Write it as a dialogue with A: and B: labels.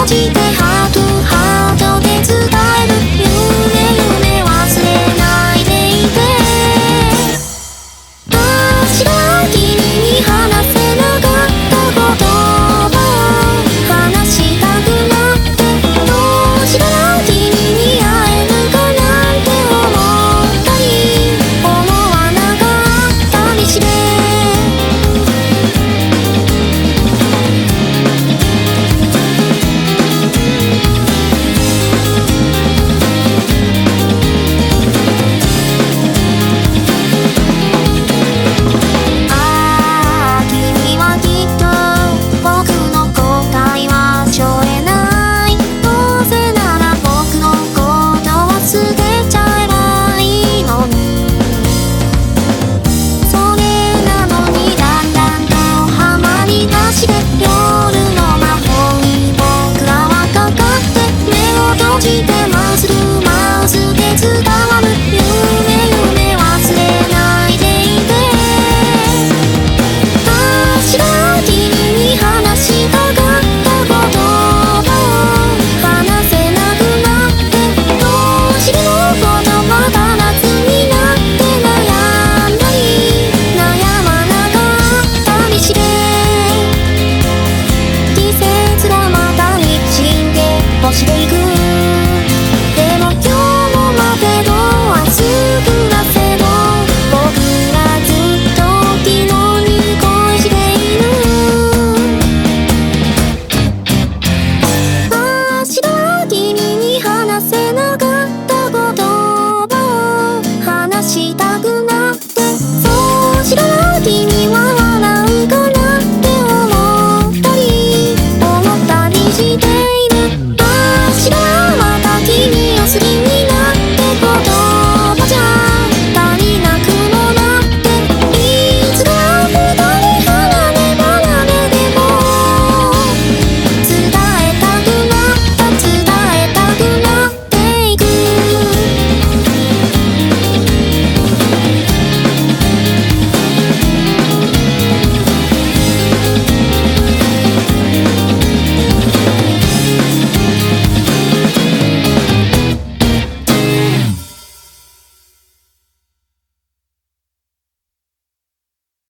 A: 閉じて